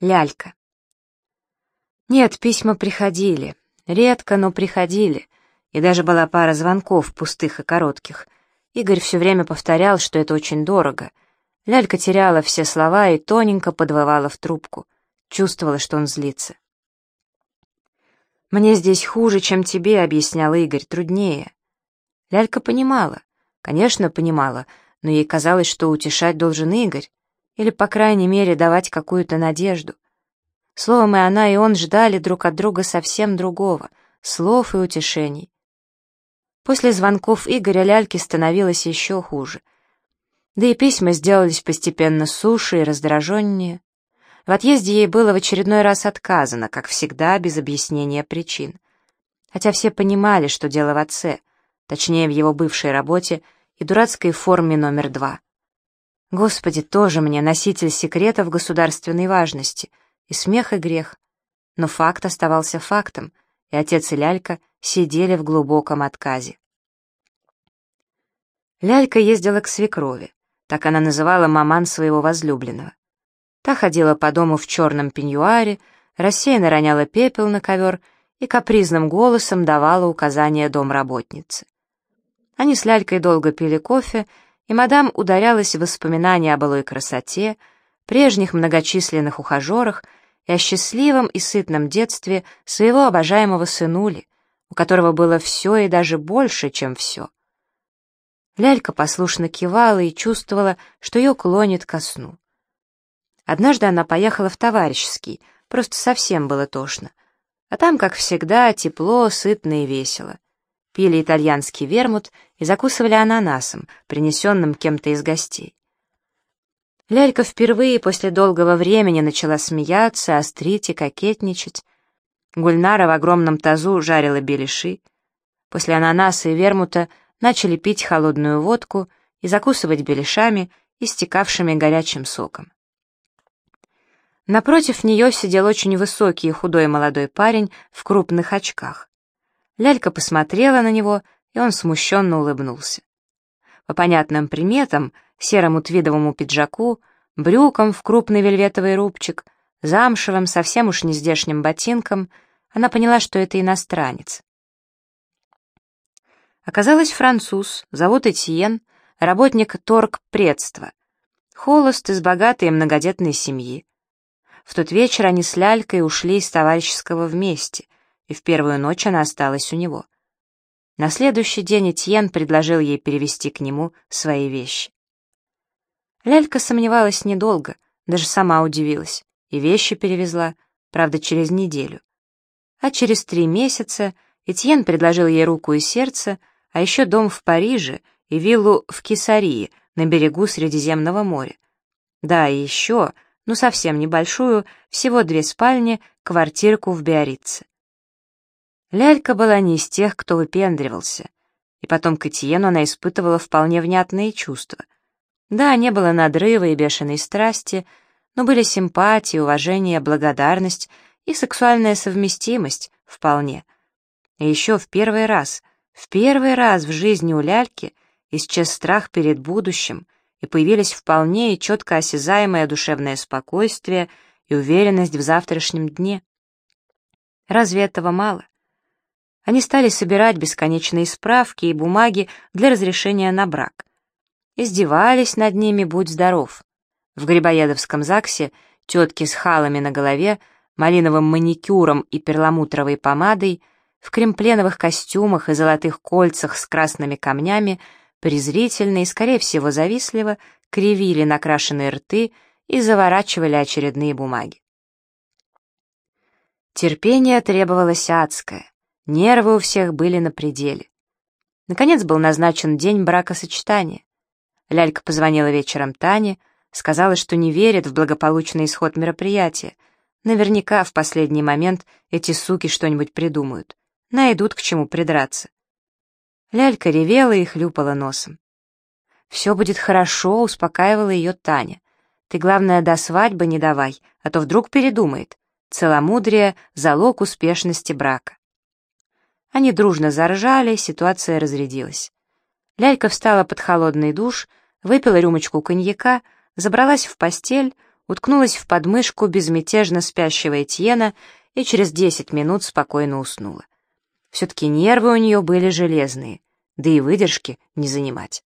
Лялька. Нет, письма приходили. Редко, но приходили. И даже была пара звонков, пустых и коротких. Игорь все время повторял, что это очень дорого. Лялька теряла все слова и тоненько подвывала в трубку. Чувствовала, что он злится. «Мне здесь хуже, чем тебе», — объяснял Игорь, — «труднее». Лялька понимала, конечно, понимала, но ей казалось, что утешать должен Игорь, или, по крайней мере, давать какую-то надежду. Словом, и она, и он ждали друг от друга совсем другого, слов и утешений. После звонков Игоря Ляльке становилось еще хуже. Да и письма сделались постепенно суше и раздраженнее. В отъезде ей было в очередной раз отказано, как всегда, без объяснения причин. Хотя все понимали, что дело в отце, точнее, в его бывшей работе и дурацкой форме номер два. Господи, тоже мне носитель секретов государственной важности, и смех, и грех. Но факт оставался фактом, и отец и Лялька сидели в глубоком отказе. Лялька ездила к свекрови, так она называла маман своего возлюбленного. Та ходила по дому в черном пеньюаре, рассеянно роняла пепел на ковер и капризным голосом давала указания домработнице. Они с Лялькой долго пили кофе, и мадам ударялась в воспоминания о былой красоте, прежних многочисленных ухажерах и о счастливом и сытном детстве своего обожаемого сынули, у которого было все и даже больше, чем все. Лялька послушно кивала и чувствовала, что ее клонит ко сну. Однажды она поехала в товарищеский, просто совсем было тошно. А там, как всегда, тепло, сытно и весело. Пили итальянский вермут и закусывали ананасом, принесенным кем-то из гостей. Лялька впервые после долгого времени начала смеяться, острить и кокетничать. Гульнара в огромном тазу жарила беляши. После ананаса и вермута начали пить холодную водку и закусывать беляшами, истекавшими горячим соком. Напротив нее сидел очень высокий и худой молодой парень в крупных очках. Лялька посмотрела на него, и он смущенно улыбнулся. По понятным приметам, серому твидовому пиджаку, брюкам в крупный вельветовый рубчик, замшевым, совсем уж нездешним ботинкам, она поняла, что это иностранец. Оказалось, француз, зовут Этьен, работник торгпредства, холост из богатой и многодетной семьи. В тот вечер они с Лялькой ушли из товарищеского вместе, и в первую ночь она осталась у него. На следующий день Этьен предложил ей перевести к нему свои вещи. Лялька сомневалась недолго, даже сама удивилась, и вещи перевезла, правда, через неделю. А через три месяца Этьен предложил ей руку и сердце, а еще дом в Париже и виллу в Кесарии на берегу Средиземного моря. Да, и еще ну совсем небольшую, всего две спальни, квартирку в Биорице. Лялька была не из тех, кто выпендривался, и потом к Этьену она испытывала вполне внятные чувства. Да, не было надрыва и бешеной страсти, но были симпатия, уважение, благодарность и сексуальная совместимость вполне. И еще в первый раз, в первый раз в жизни у Ляльки исчез страх перед будущим, и появились вполне и четко осязаемое душевное спокойствие и уверенность в завтрашнем дне. Разве этого мало? Они стали собирать бесконечные справки и бумаги для разрешения на брак. Издевались над ними, будь здоров. В Грибоедовском ЗАГСе тетки с халами на голове, малиновым маникюром и перламутровой помадой, в кремпленовых костюмах и золотых кольцах с красными камнями — презрительно и, скорее всего, завистливо кривили накрашенные рты и заворачивали очередные бумаги. Терпение требовалось адское, нервы у всех были на пределе. Наконец был назначен день бракосочетания. Лялька позвонила вечером Тане, сказала, что не верит в благополучный исход мероприятия. Наверняка в последний момент эти суки что-нибудь придумают, найдут к чему придраться. Лялька ревела и хлюпала носом. «Все будет хорошо», — успокаивала ее Таня. «Ты, главное, до свадьбы не давай, а то вдруг передумает. Целомудрие — залог успешности брака». Они дружно заржали, ситуация разрядилась. Лялька встала под холодный душ, выпила рюмочку коньяка, забралась в постель, уткнулась в подмышку безмятежно спящего Этьена и через десять минут спокойно уснула. Все-таки нервы у нее были железные, да и выдержки не занимать.